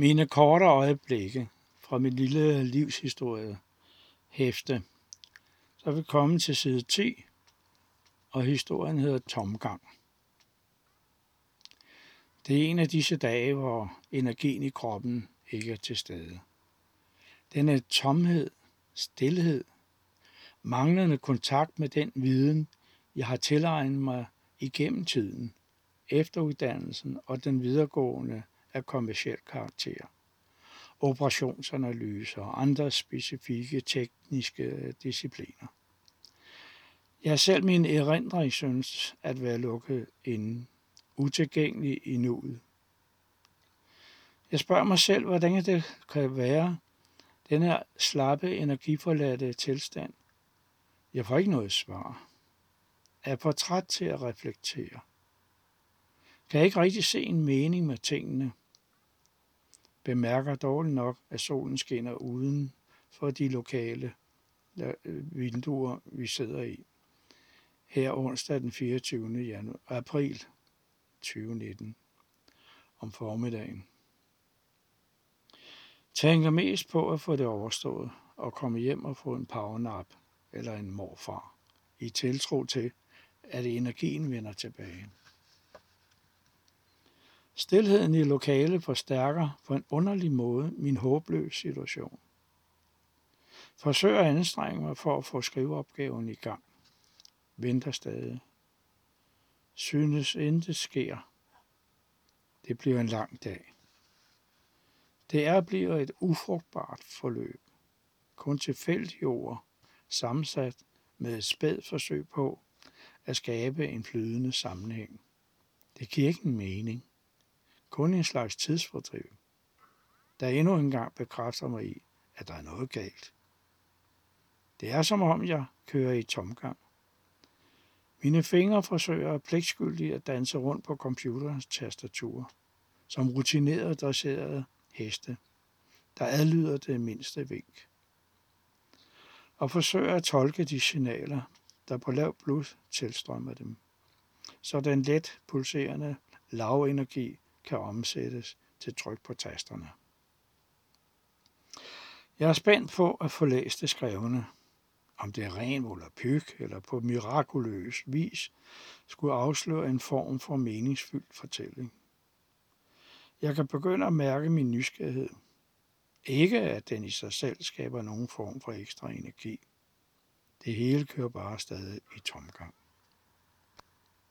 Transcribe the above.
Mine korte øjeblikke fra mit lille livshistorie hæfte. Så er vi kommet til side 10, og historien hedder Tomgang. Det er en af disse dage, hvor energien i kroppen ikke er til stede. Denne tomhed, stillhed, manglende kontakt med den viden, jeg har tilegnet mig igennem tiden, efteruddannelsen og den videregående af kommersiel karakter. Operationsanalyser og andre specifikke tekniske discipliner. Jeg selv min erindring synes at være lukket inden, utilgængelig i nuet. Jeg spørger mig selv, hvordan det kan være, den her slappe, energiforladte tilstand. Jeg får ikke noget svar. Er for træt til at reflektere. Kan jeg ikke rigtig se en mening med tingene. Bemærker dårligt nok, at solen skinner uden for de lokale øh, vinduer, vi sidder i. Her onsdag den 24. Januar, april 2019 om formiddagen. Tænker mest på at få det overstået og komme hjem og få en powernap eller en morfar i tiltro til, at energien vender tilbage. Stilheden i lokalet forstærker på en underlig måde min håbløse situation. Forsøger at anstrenge mig for at få skriveopgaven i gang. Venter stadig. Synes intet sker. Det bliver en lang dag. Det er bliver et ufrugtbart forløb. Kun tilfældige ord, sammensat med et spædt forsøg på at skabe en flydende sammenhæng. Det giver ikke en mening. Kun en slags tidsfordriv, der endnu engang bekræfter mig i, at der er noget galt. Det er som om, jeg kører i tomgang. Mine fingre forsøger pligtskyldigt at danse rundt på computerens tastatur, som rutinerede dresserede heste, der adlyder det mindste vink. Og forsøger at tolke de signaler, der på lav blod tilstrømmer dem, så den let pulserende lavenergi kan omsættes til tryk på tasterne. Jeg er spændt på at få læst det skrevne, om det er ren volapyk eller på mirakuløs vis skulle afsløre en form for meningsfyldt fortælling. Jeg kan begynde at mærke min nysgerrighed. Ikke at den i sig selv skaber nogen form for ekstra energi. Det hele kører bare stadig i tomgang.